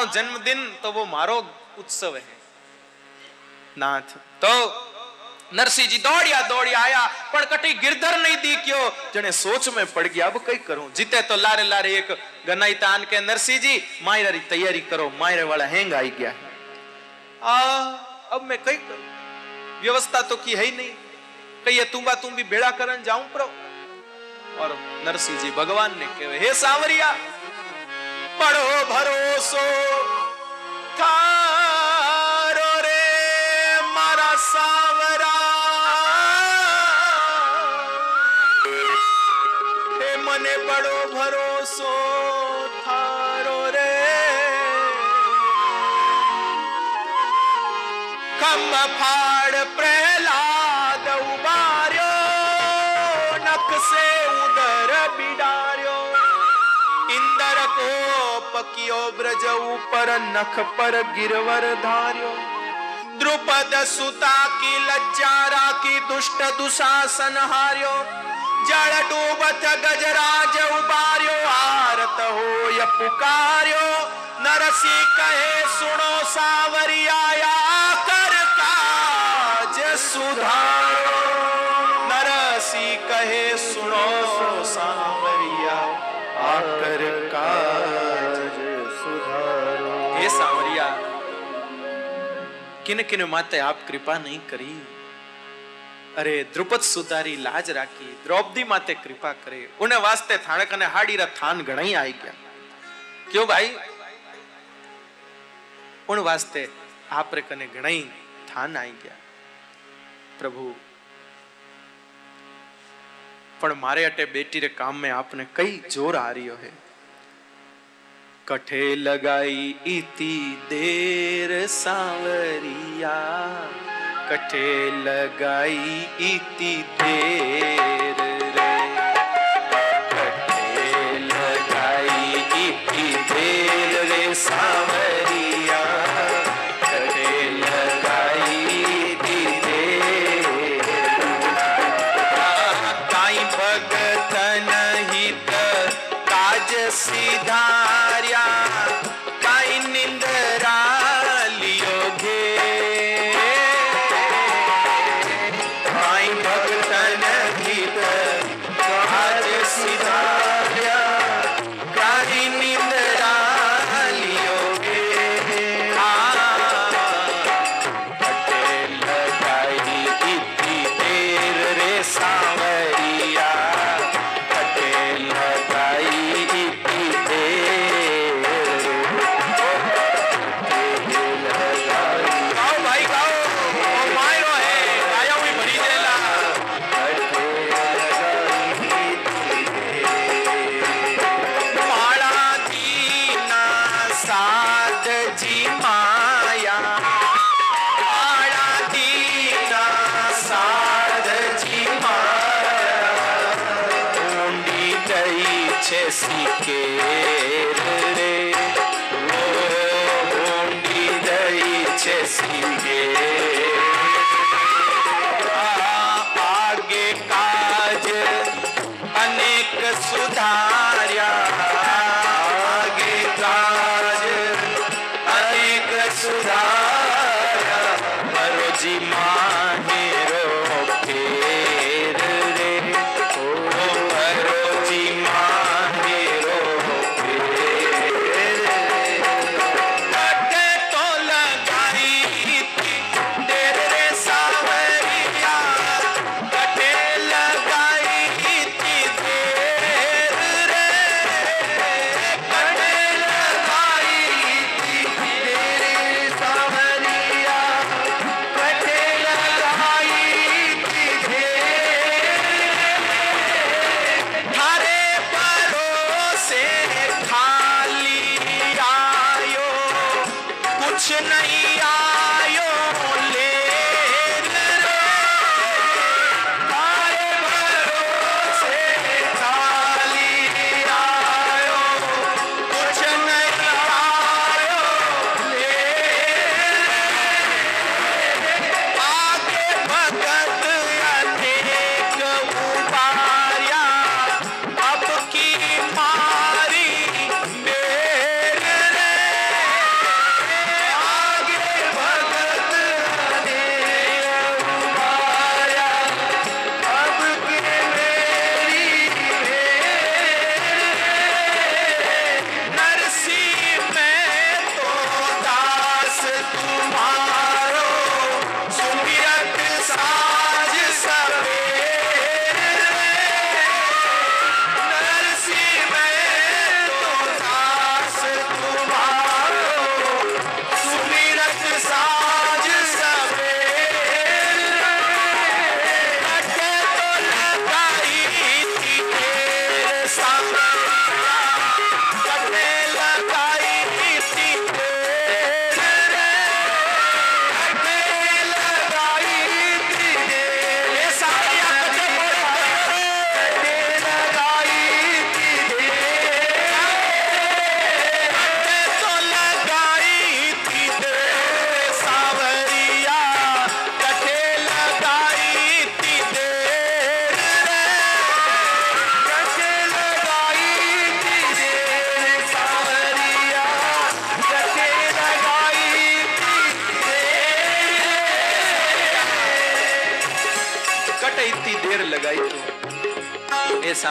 તમારો જન્મદિન તો वो મારો उत्सव है नाथ तो नरसिंह जी दौड़िया दौड़िया आया પણ કટી गिरधर नहीं दिख्यो जने सोच में पड़ गया अब कई करूं जीते तो लारे लारे एक गनाई तान के नरसिंह जी मायरा तैयारी करो मायरे वाला हैंग आई गया है आ अब मैं कई करूं व्यवस्था तो की है ही नहीं कहिए तुम्बा तुम भी बेड़ा करन जाऊं प्रो और नरसिंह जी भगवान ने कहे हे सांवरिया બડો ભરોસો. તારો રે મારા સાવરા. એ મને બડો ભરોસો. થારો રે. ખમ ફાડ પ્રેમ પકિયો બ્રજ ઉપર નખ પર ગિરવર ધાર્યો દ્રુપદ સુતા કી લજ્જા રાખી દુષ્ટ દુશાસન હાર્યો જળ ડૂબત ગજરાજ ઉબાર્યો આરત હોય પુકાર્યો નરસિંહ કહે સુણો સાવરિયા કર કાજ સુધારો નરસિંહ કહે સુણો સાવરિયા આ કર કાજ કિને કિને માતે આપ કૃપા નહીં કરી. અરે દ્રુપદ સુધારી લાજ રાખી, દ્રૌપદી માતે કૃપા કરે. ઉને વાસ્તે થાણક અને હાડીરા થાન ઘણાઈ આવી ગયા. ક્યો ભાઈ? ઉણ વાસ્તે આપરે કને ઘણાઈ થાન આવી ગયા. પ્રભુ, પણ મારે અટે બેટી રે કામ में આપને કઈ જોર આ રહ્યો હે? કઠે લગાઈ ઇતિ દેર સાવરિયા. કઠે લગાઈ ઇતિ દેર okay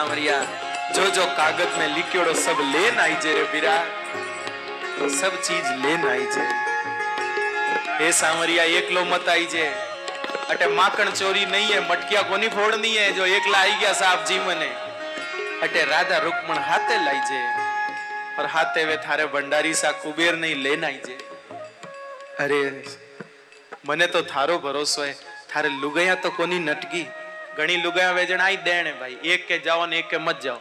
ए सांवरिया जो जो कागज में लिखियोड़ो सब लेन आई जे रे बिरा सब चीज लेन आई जे हे सांवरिया एकलो मत आई जे अटे माखण चोरी नहीं है मटकिया कोनी फोड़नी है जो एकला आई गया साहब जी मने अटे राधा रुक्मण हाथे लाई जे और हाथे वे थारे भंडारी सा कुबेर नहीं लेन आई जे अरे મને તો થારો ભરોસો હે થારે લુગયા તો કોની નટકી ઘણી લુગા વેજણ આઈ દેણે ભાઈ. એક કે જાઓ ને એક કે મત જાઓ.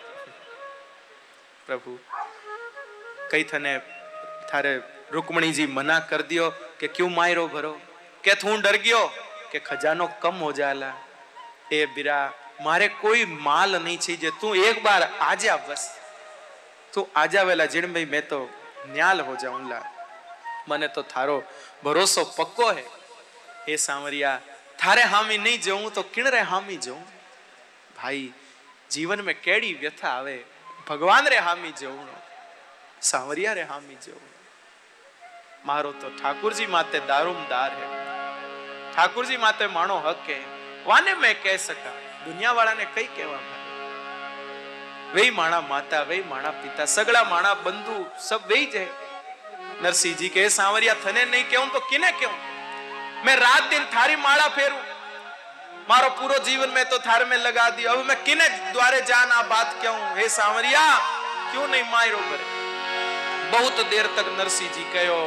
પ્રભુ કઈ થને થારે રૂકમણીજી મના કર દિયો કે ક્યું માયરો ભરો? કે હું ડર ગયો કે ખજાનો કમ હો જાલા. એ બિરા, મારે કોઈ માલ નહીં છે જે તું એક બાર આજે બસ તું આજાવેલા જીણભાઈ મેં તો ન્યાલ હો જાઉં લા મને તો થારો ભરોસો પક્કો હે. એ સાંવરિયા थारे हामी नहीं जाऊं तो किण रे हामी जाऊं? भाई, जीवन में केड़ी व्यथा आवे? ભગવાન રે હામી જવું સાંવરિયા રે હામી જવું મારો તો ઠાકુરજી માતે દારૂમદાર હે ઠાકુરજી માતે માણો હક હે વાને મેં કહી શકા દુનિયા વાળાને કઈ કહેવા માંગે વે માણા માતા વે માણા પિતા સગળા માણા બંધુ સબ વેઈ જાય નરસિંહજી કે સાંવરિયા થને નહીં કેવું તો કિને કેવું मैं रात दिन थारी माड़ा फेरू। मारो पूरो जीवन में तो थार में लगा दियो। अब मैं किने द्वारे जान आ बात क्यों हे सांवरिया, क्यों नहीं मायरो भरे बहुत देर तक नरसी जी कहो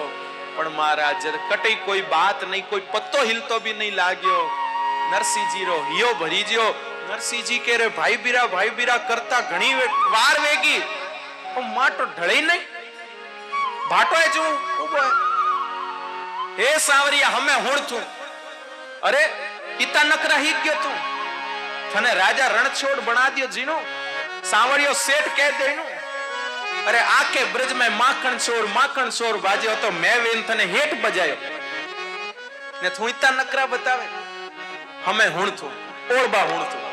पर महाराज जर कटई कोई बात नहीं, कोई पत्तो हिलतो भी नहीं लाग्यो। नरसी जी रो हियो भरी जियो। नरसी जी कह रहे भाई बीरा भाई बीरा करता घणी वार वेगी। ओ माटो ढळे नहीं। भाटो है जो उबो है હે સાવરિયા હમે હોણ તું અરે પિતા નકરા હી ગયો તું તને રાજા રણછોડ બના દિયો જીનો સાવરિયો સેઠ કહે દેનું અરે આખે બ્રજ में માખણ ચોર માખણ ચોર બાજ્યો તો મેં વેન તને હેઠ બજાયો ને તું ઇતા નકરા બતાવે હમે હુણ તું ઓળબા હુણ તું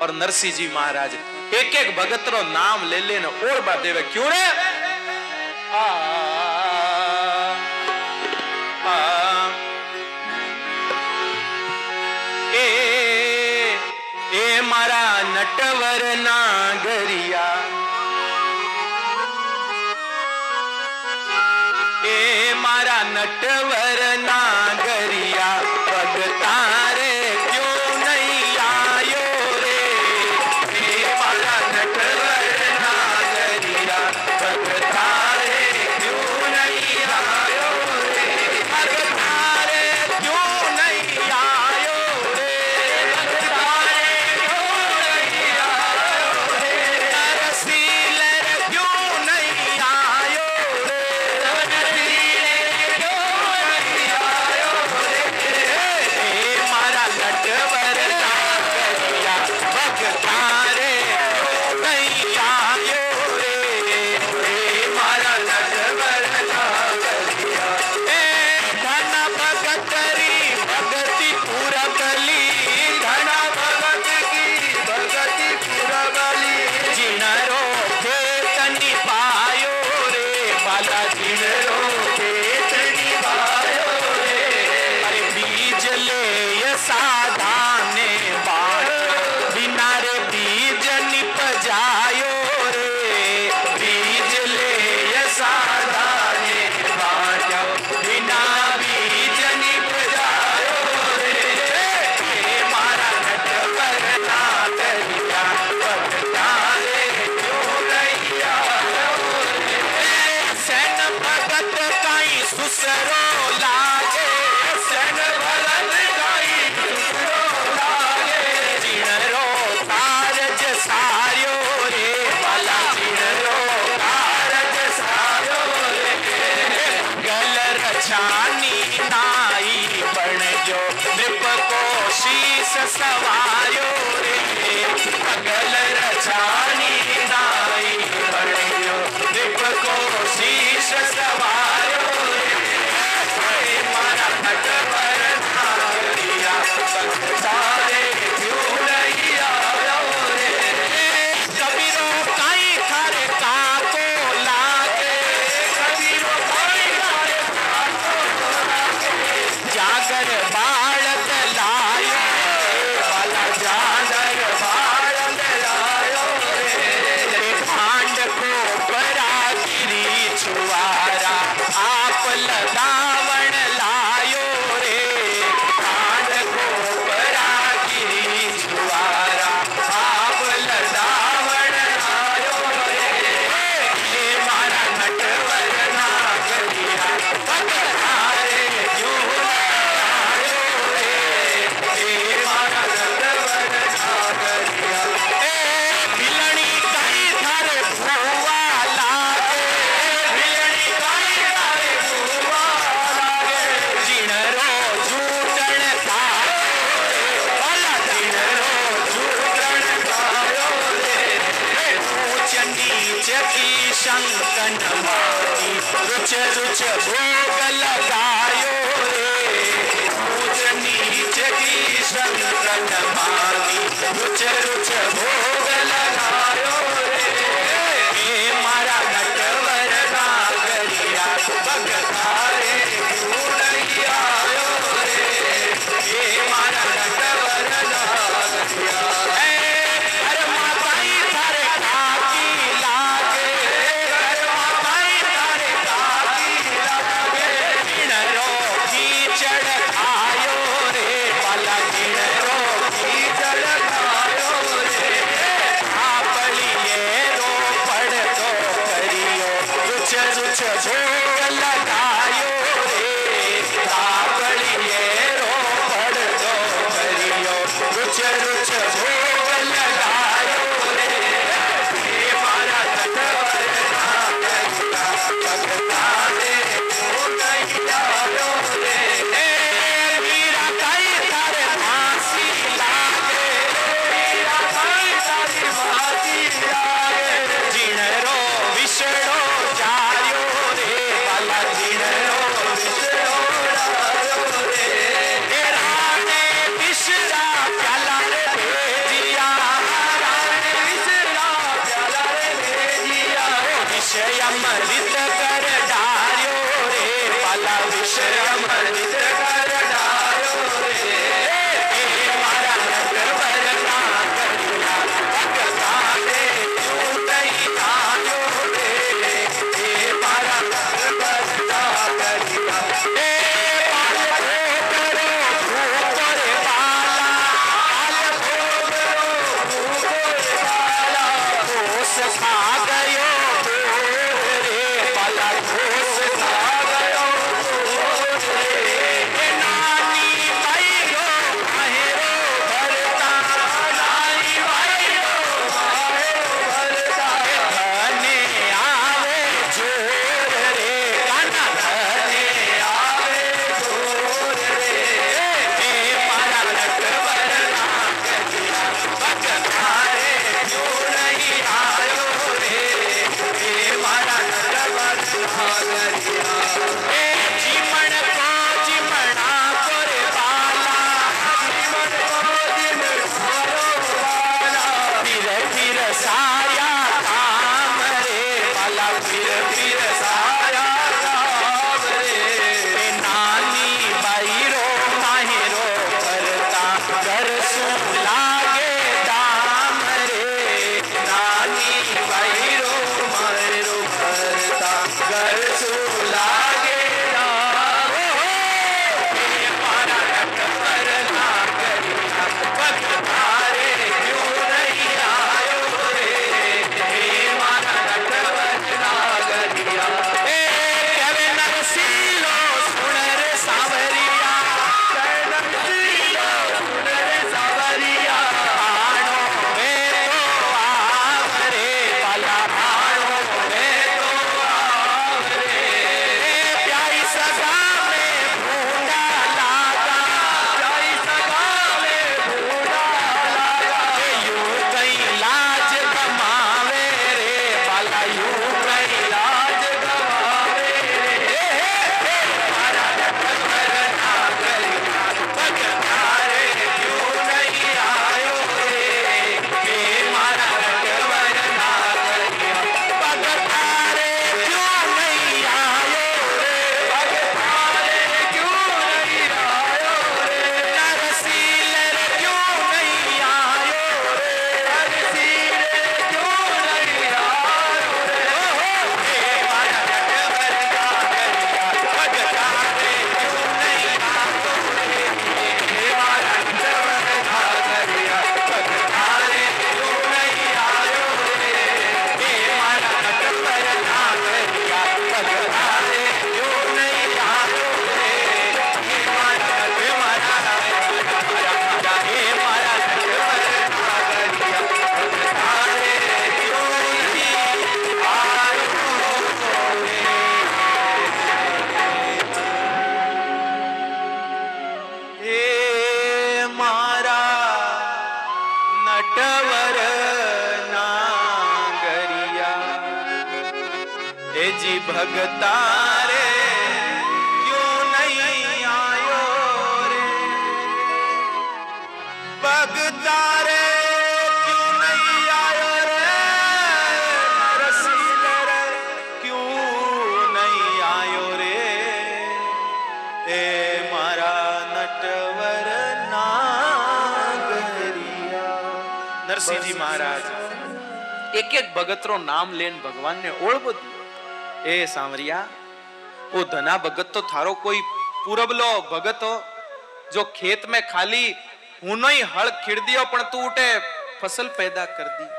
और नरसिंह जी महाराज एक एक भगत रो नाम ले लेने ओढ़बा देवे क्यों रे आ, आ, નટવર નાગરિયા એ મારા નટવર નાગર रुच शंकन मारी रुच रुच भोग लगायो रे पूज नीच की शंकन मारी रुच रुच भोग लगायो रे मारा नटवर नागरिया भगता Thank you. નરસિંહજી મહારાજ. એક એક ભગતરો નામ લેન ભગવાનને ઓળબદ એ સાંવરિયા, ઓ ધના ભગત તો થારો કોઈ પૂરબલો ભગતો જો ખેત મે ખાલી હું નહીં હળ ખીડ દિયો પણ તું ઉઠે ફસલ પેદા કર દી.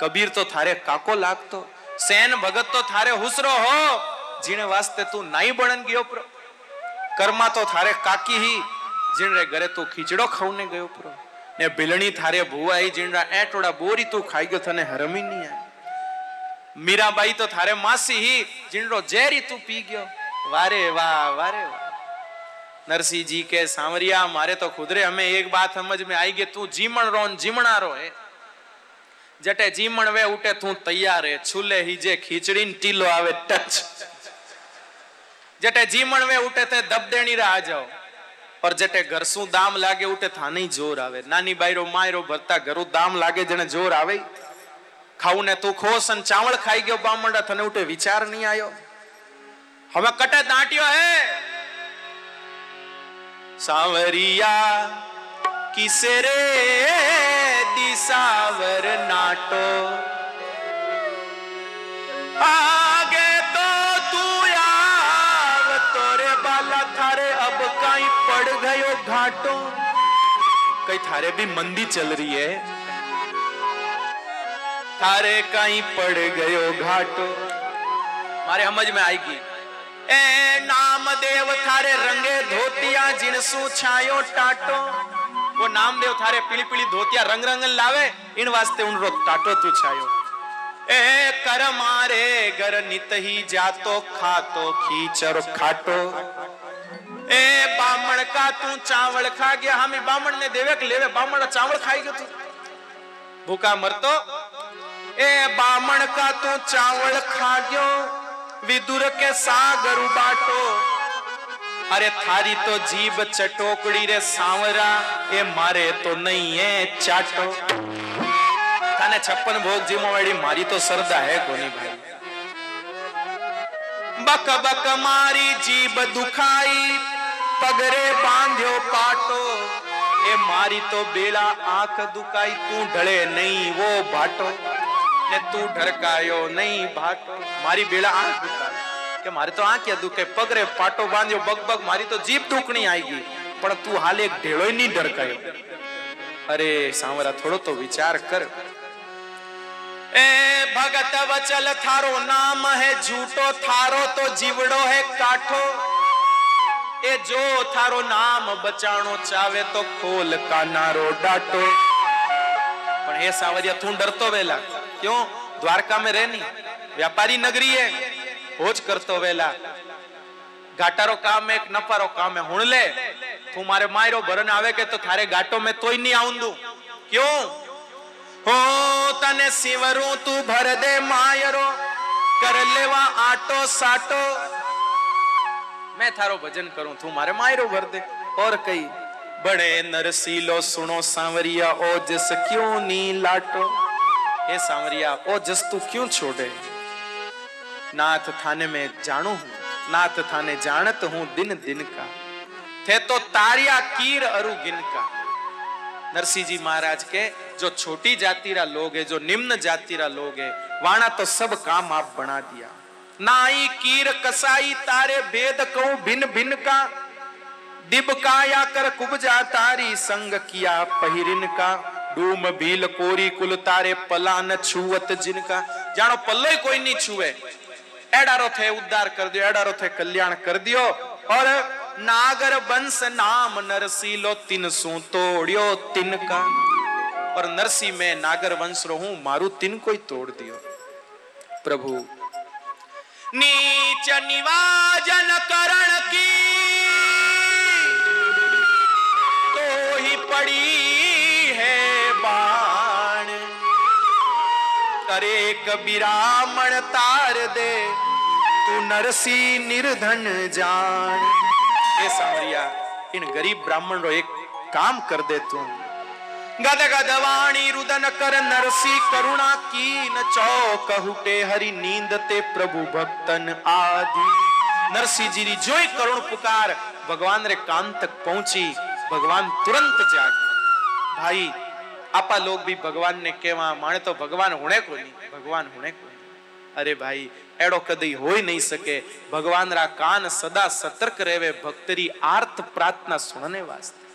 કબીર તો થારે કાકો લાગતો, સેન ભગત તો થારે હુસરો હો, જીણે વાસ્તે તું નાઈ બળન ગયો પ્રો. કર્મા તો થારે કાકી હી જીણે ઘરે તું ખીચડો ખાવને ગયો પ્રો. ને ભીલણી થારે ભુવાઈ જીંડા એટોડા બોરી તું ખાઈ ગયો તને હરમી નહીં મીરાબાઈ તો થારે માસી હી જીંડો ઝેરી તું પી ગયો. વારે વાહ વારે વાહ. નરસિંહજી કે, સાંવરિયા, મારે તો ખુદરે, અમે એક વાત સમજ મેં આઈ ગઈ, તું જીમણ રોન જીમણા રો હે. જટે જીમણ વે ઉટે તું તૈયાર હે, છુલે હીજે ખીચડીન ટીલો આવે, ટચ. જટે જીમણ વે ઉટે તે દબદેણી રા, આ જાઓ. પર જેટે ઘર શું દામ લાગે ઉટે થાને જોર આવે. નાની બાયરો માયરો ભરતા ઘરું દામ લાગે જેને જોર આવે. ખાવું ને તું ખોસ અને ચાવળ ખાઈ ગયો બામંડા તને ઉટે વિચાર નહીં આવ્યો હવે કટે દાંટ્યો હે. સાવરિયા કિસે રે દિસાવર નાટો. આ तो कई थारे भी मंदी चल रही है। थारे कहीं पड़ गयो घाटो। मारे समझ में आएगी। ए नाम देव थारे रंगे धोतिया जिनसू छायो टाटो। वो नाम देव थारे पीली पीली धोतिया रंग रंग लावे, इन वास्ते उन रो टाटो तू छायो। ए, कर मारे घर नित ही जातो, खातो खीचर खाटो। ए बामण का तू चावल खा गया हमें बामण ने देवे के लेवे बामण चावल खाई गयो तू भूखा मरतो ए बामण का तू चावल खा गयो विदुर के सागर बाटो अरे थारी तो जीभ चटोकड़ी रे सांवरा ए मारे तो नहीं है चाटो थाने छप्पन भोग जीमो वाली मारी तो सरदा है कोनी भाई बक बक मारी जीभ दुखाई પગરે બાંધ્યો પાટો. એ મારી તો બેલા આંખ દુકાઈ તું ઢળે નહીં વો ભાટો. ને તું ઢળકાયો નહીં ભાટો. મારી બેલા આંખ દુકાઈ કે મારે તો આંખ ક્યાં દુખે. પગરે પાટો બાંધ્યો, બગ બગ, મારી તો જીભ દુખણી આવી ગઈ. પણ તું હાલે એક ઢેળો નહીં ઢળકાયો અરે સાંવરા, થોડો તો વિચાર કર. એ ભગત વચલ, થારો નામ હે, જૂટો થારો તો જીવડો હે કાઠો. એ જો થારો નામ બચાણો ચાવે તો ખોલ કાનારો ડાટો. પણ હે સાવરિયા, તું ડરતો વેલા. ક્યો? દ્વારકા મે રહેની વ્યાપારી નગરી હે હોજ કરતો વેલા. ઘાટારો કામ, એક નપારો કામ. હે હુણ લે, તું મારે માયરો ભરન આવે કે તો થારે ગાટો મે તોય નહીં આઉંદુ ક્યો? હો, તને સિવરું તું ભર દે માયરો. કર લેવા આટો સાટો. मैं थारो भजन करूँ, तू मारे मायरो भर दे। और कई, बड़े नरसीलो सुनो सांवरिया, ओ जिस क्यों नी लाटो? ए सांवरिया, ओ जस तू क्यों छोड़े? नाथ थाने में जानू हूँ, नाथ थाने जानत हूँ दिन दिन का। थे तो तारिया कीर अरु गिन का। नरसिंह जी महाराज के, जो छोटी जाति रा लोग है, जो निम्न जाति रा लोग है, वाणा तो सब काम आप बना दिया। नाई कीर कसाई तारे भेद कहूँ भिन्न भिन्न का। दिब काया कर कुबजा तारी संग किया पहिरिन का। डूम भील कोरी कुल तारे पला न छुवत जिनका जानो पल्लो कोई नहीं छुए एडारो थे उद्धार कर दियो एडारो थे कल्याण कर दियो। और नागर वंश नाम नरसीलो तिन सू तोड़ियो तिन का। और नरसी में नागर वंश रो हूँ मारू तिन कोई तोड़ दियो। प्रभु नीच निवाजन करण की। तो ही पड़ी है बाण। करे कबीरामण तार दे, तू नरसी निर्धन जान। ये समरिया इन गरीब ब्राह्मण रो एक काम कर दे तू। ગદ ગદ વાણી રુદન કર નરસી કરુણા કીન ચોક હુટે હરી નીંદ તે પ્રભુ ભક્તન આદિ. નરસિંહજીની જોઈ કરુણ પુકાર, ભગવાન રે કાન તક પહોંચી, ભગવાન તુરંત જાગ. ભાઈ, આપા લોગ ભી ભગવાન ને કેવા માણે તો ભગવાન હુણે કોની? ભગવાન હુણે કોની? અરે ભાઈ, એડો કદી હોઈ નહીં શકે. ભગવાન રા કાન સદા સતર્ક રહેવે, ભક્તરી આર્થ પ્રાર્થના સુણને વાસ્તે.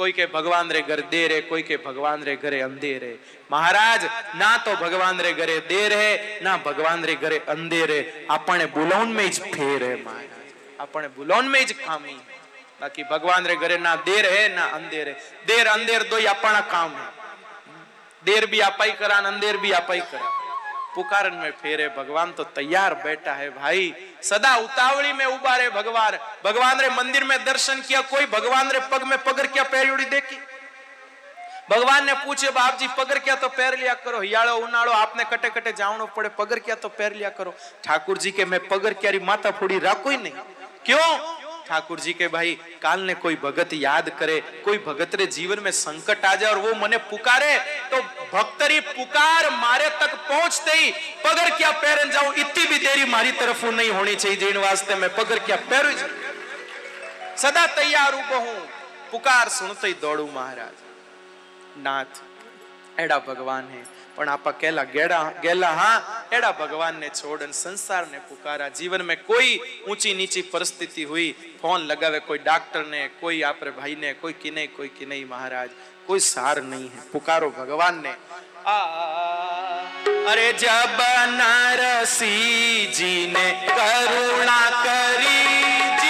કોઈ કે ભગવાન રે ઘર દે રે, કોઈ કે ભગવાન રે ઘરે અંધે રે. મહારાજ, ના તો ભગવાન રે ઘરે દે રે, ના ભગવાન રે ઘરે અંધે રે. આપણે બુલોન મેં જ ફેરે, મહારાજ. આપણે બુલોન મેં જ ખામી. બાકી ભગવાન રે ઘરે ના દેર હે, ના અંધેર હે. દેર અંધેર દોય આપણા કામ દેર બી આપાઈ કરા અંધેર બી આપાઈ કરા पुकारन में फेरे भगवान तो तैयार बैठा है भाई सदा उतावली में उबा रे भगवान भगवान रे मंदिर में दर्शन किया कोई भगवान रे पग में पगर क्या पैरियोड़ी देखी भगवान ने पूछे बाप जी पगर क्या तो पैर लिया करो हियाड़ो उनाड़ो आपने कटे कटे जावनो पड़े पगर क्या तो पैर लिया करो ठाकुर जी के मैं पगर क्या माता फोड़ी राखो ही नहीं क्यों ठाकुर जी के भाई काल ने कोई भगत याद करे कोई भगत रे जीवन में संकट आ जाए और वो मने पुकारे तो भक्तरी पुकार मारे तक पहुंचते ही पगड़ क्या पैरन जाऊं इतनी भी देरी मारी तरफ नहीं होनी चाहिए जिन वास्ते मैं पगड़ क्या पैरू सदा तैयार उभो हूं पुकार सुनते ही दौड़ू महाराज नाथ एड़ा भगवान है પણ આપા કેલા ગેડા ગેલા, હા, એડા ભગવાન ને છોડન સંસાર ને પુકારા. જીવન મે કોઈ ઊંચી નીચી પરિસ્થિતિ હુઈ ફોન લગાવે, કોઈ ડોક્ટર ને કોઈ આપરે ભાઈ ને કોઈ કિને કોઈ કિને મહારાજ. કોઈ સાર નહીં હે. પુકારો ભગવાન ને અરે જબ નરસિંહ કરુણા કરી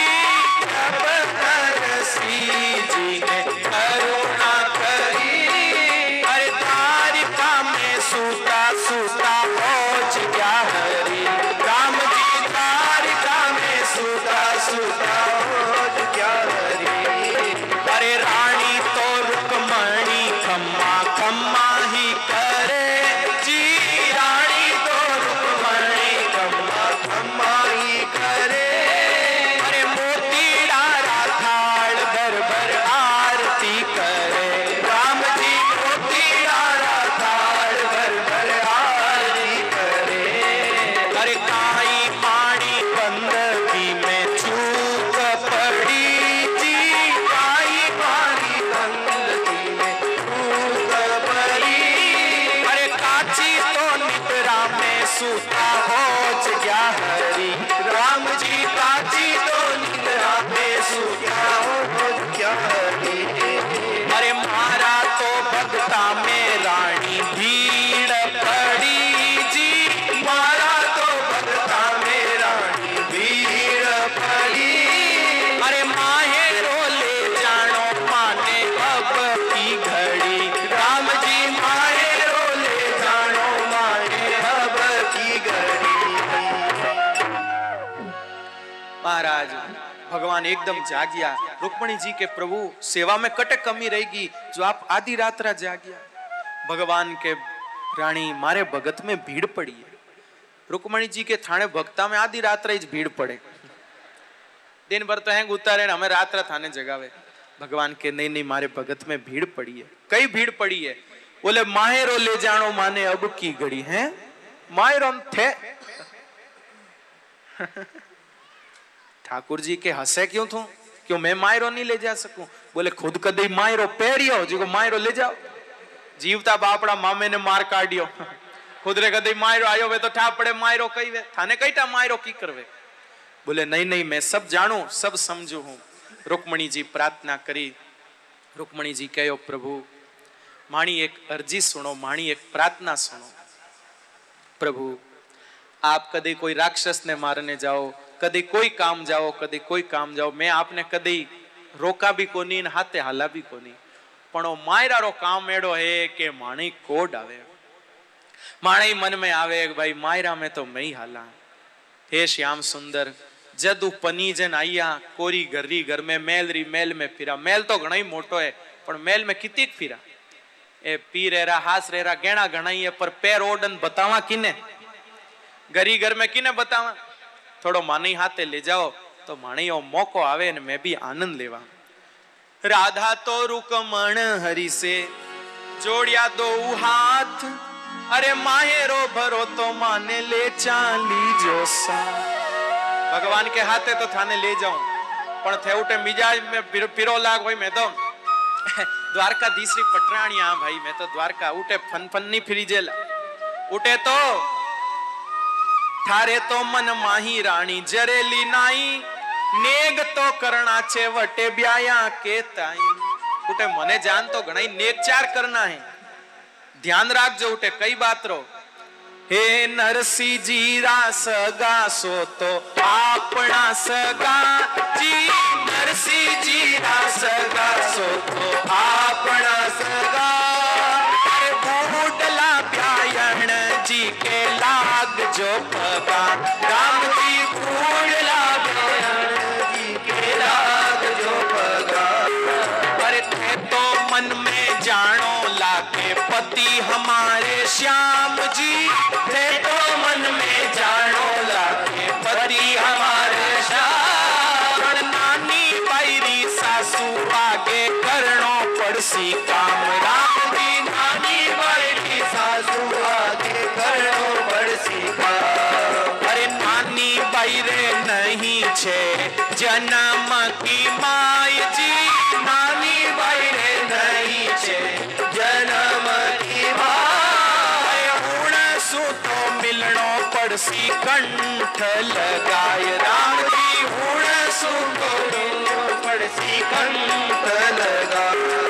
तो भक्ता में रानी ભગવાન એકદમ જાગ્યા. રૂકમણીજી કે, પ્રભુ સેવા મેં કટક કમી રહી ગઈ. જો આપ આધી રાત્રા જાગ્યા. ભગવાન કે, રાણી, મારે ભગત મેં ભીડ પડી રૂકમણીજી કે, થાણે ભક્તા મેં આધી રાત્રે જ ભીડ પડે. દિન ભર તો હેંગ ઉતારે ને અમે રાત્રે થાને જગાવે. ભગવાન કે, નહીં નહીં, મારે ભગત મેં ભીડ પડી કઈ ભીડ પડી બોલે માહેરો લે જાણો માને અબકી ઘડી હે? માયરો થે. ठाकुर जी के हंसे क्यों थू क्यों मैं मायरो नहीं ले जा सकूं बोले खुद कदी मायरो પહેર્યો જીકો માયરો ले जाओ જીવતા બાપડા મામે ને માર કાઢ્યો खुद रे कदी मायरो आयो वे तो ठा पड़े मायरो कही वे थाने कई टा मायरो की करवे बोले नहीं नहीं मैं सब जानू सब समझू हूं रुक्मणी जी प्रार्थना करी रुक्मणी जी कहो प्रभु माणी एक अर्जी सुनो माणी एक प्रार्थना सुनो प्रभु आप कदी कोई राक्षस ने मारने કદી કોઈ કામ જાઓ, કદી કોઈ કામ જાઓ. મેં આપને કદી રોકા બી કોની ને હાથે હાલા બી કોની. પણ ઓ માયરારો કામ એડો હે કે માણી કોડ આવે. માણી મન મે આવે ભાઈ માયરા મે તો મેં હાલા. હે શ્યામ સુંદર, જદ ઉપની જન આયા, કોરી ગરી ઘર મે, મેલ રી મેલ મે ફિરા. મેલ તો ઘણો મોટો હે, પણ મેલ મે કિતિક ફિરા. એ પી રહેરા હાસ રહેરા ગેણા ઘણાઈ હે પર પેર ઓડન બતાવા કિને? ગરી ઘર મે કિને બતાવા? થોડો માની હાથે લઈ જાઓ, તો માણીઓ મોકો આવે ને મેં બી આનંદ લેવા. રાધા તો રૂકમણ હરીસે જોડ્યા દો હાથ, અરે માહેરો ભરો તો માને લે ચાલી જો ભગવાન કે હાથે તો થાને લઈ જાઉં, પણ થેવટે મિજાજ મે પીરો લાગ હોય મેં તો. દ્વારકાધીશની પટરાણી આ ભાઈ, મેં તો દ્વારકા ઉઠે ફન ફનની ફરી જેલા ઉઠે તો થારે તો મન માહી રાણી જરેલી નાઈ. નેગ તો કરણા છે વટે બ્યાયા કે તાઈ ઉટે મને જાન તો ગણાઈ નેગ ચાર કરના હે. ધ્યાન રાખજો ઉટે કઈ બાત રો હે નરસિંહજી રા સગા સો તો આપણા સગા. જી નરસિંહજી રા સગા સો તો આપણા સગા. ભૂટલા પ્યાયણ જી કે जो पपा राम जी फूल तो मन में जानो लाके पति हमारे श्याम जी थे तो मन में जानो लाके पति हमारे श्याम नानी पैरी सासू आगे करणों पड़सी काम राम જન્મ કી માયજી નાની બાયરે નહીં છે જનમકી માય ઉણ સૂતો મિલણો પડસી કંઠ લગાય રાણી ઉણ સૂતો મિલણો પડસી કંઠ લગાય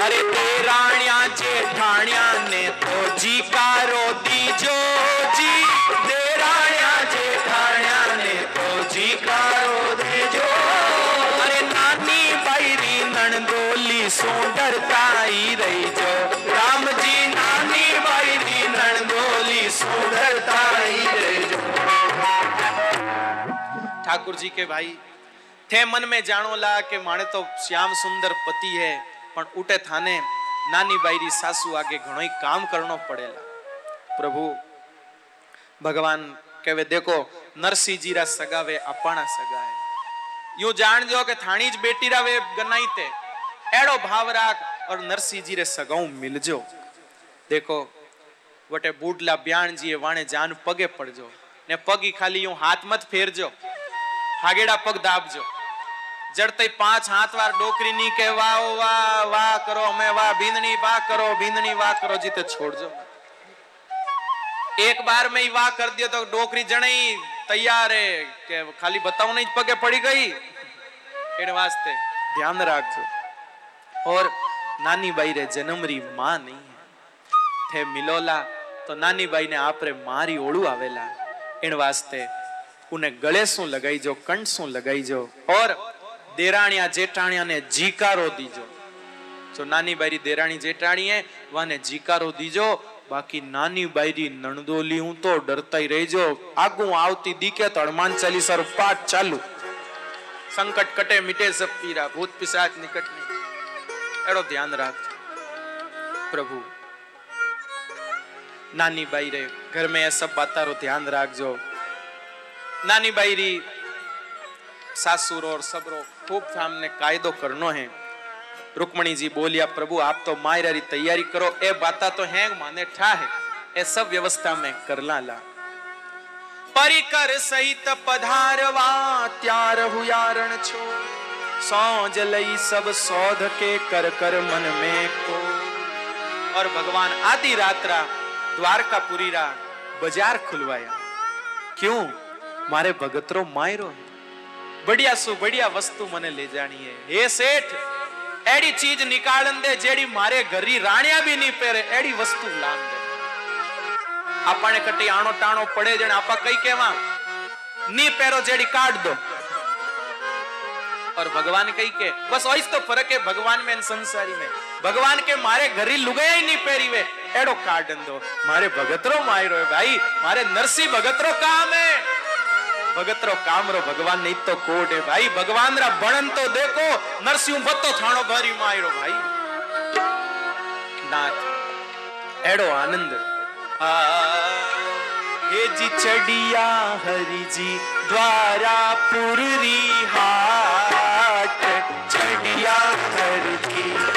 અરે તે રાણ્યા જેઠાણ્યા ને તો જીકારો દીજો ठाकुर जी के भाई थे मन में जानो ला કે માણે તો શ્યામ સુંદર પતિ હે પણ ઉઠે થાને નાની બાયરી સાસુ આગે ઘણો કામ કરનો પડેલા પ્રભુ ભગવાન કહેવે દેખો નરસિંહજી રા સગાવે અપાણા સગાએ यूं जान जो કે થાણી જ બેટી રાવે ગનાઈ તે એડો ભાવ રાખ और નરસિંહજી રે સગાઉ મિલજો દેખો વટે બુડલા બ્યાણજીએ વાણે જાન પગે પડજો ને પગી ખાલી હું હાથ મત ફેરજો હાગેડા પગ દાબજો. જડતે પાંચ હાથ વાર ડોકરી ની કે વાહ વાહ વાહ કરો, અમે વાહ, ભીંદણી વાહ કરો, ભીંદણી વાહ કરો, જીતે છોડજો. એક બાર મેં વાહ કર દિયો તો ડોકરી જણાઈ, તૈયાર હે. કે ખાલી બતાવું નહીં, પગે પડી ગઈ. એને વાસ્તે ધ્યાન રાખજો. और નાની બાઈ રે જન્મરી માં નહીં થે મિલોલા, તો નાની બાઈ ને આપરે મારી ઓળું આવેલા. એન વાસ્તે ઉને ગળે શું લગાઈજો કંઠ શું લગાઈજો ઓર દેરાણિયા જેઠાણિયા ને જીકારો દીજો જો નાની બારી દેરાણી જેઠાણીએ વાને જીકારો દીજો બાકી નાની બાયરી નણદોલી હું તો ડરતાઈ રહેજો આગું આવતી દીકે તો હનુમાન ચાલીસા પાઠ ચાલુ સંકટ કટે મિટે સબ પીરા ભૂત પિશાચ નિકટ એડો ધ્યાન રાખ પ્રભુ નાની બાઈ રે ઘર મેં સબ બાતારો ધ્યાન રાખજો ध्यान रखजो नानी बाई री सासुर और सबरो खूब सामने कायदो करनो है रुक्मणी जी बोलिया प्रभु आप तो मायरा री तैयारी करो ए बाता तो है माने ठा है ए सब व्यवस्था में करला ला परिकर सहित पधारवा त्यार हुयारण छो सौज लई सब सौध के कर कर मन में को और भगवान आदि रात्रा द्वारकापुरी रा बाजार खुलवाया क्यों मारे भगतरो मायरो है बढ़िया सु बढ़िया वस्तु मने ले जानी है हे सेठ एडी चीज निकालन दे जेडी मारे घरी राणिया भी नहीं પહેરે એડી વસ્તુ લાન દે આપણને કટી આણો ટાણો પડે જણે આપા કઈ કેવા ની પહેરો જેડી કાઢ દો और भगवान कही के बस वही तो फर्क है भगवान में और संसारी में भगवान के मारे घरी लुगाया ही नहीं पहरी वे एडो काटन दो मारे भगतरो मायरो है भाई मारे नरसी भगतरो काम है ભગતરો કામરો ભગવાન ને તો કોડે ભાઈ? ભગવાન રા ભણન તો દેખો, નરસિંહ ભત્તો થાણો ભરી માયરો ભાઈ. નાથ, એડો આનંદ. હેજી ચડિયા હરિજી દ્વારા પુરરી હાટ. ચડિયા હરિજી.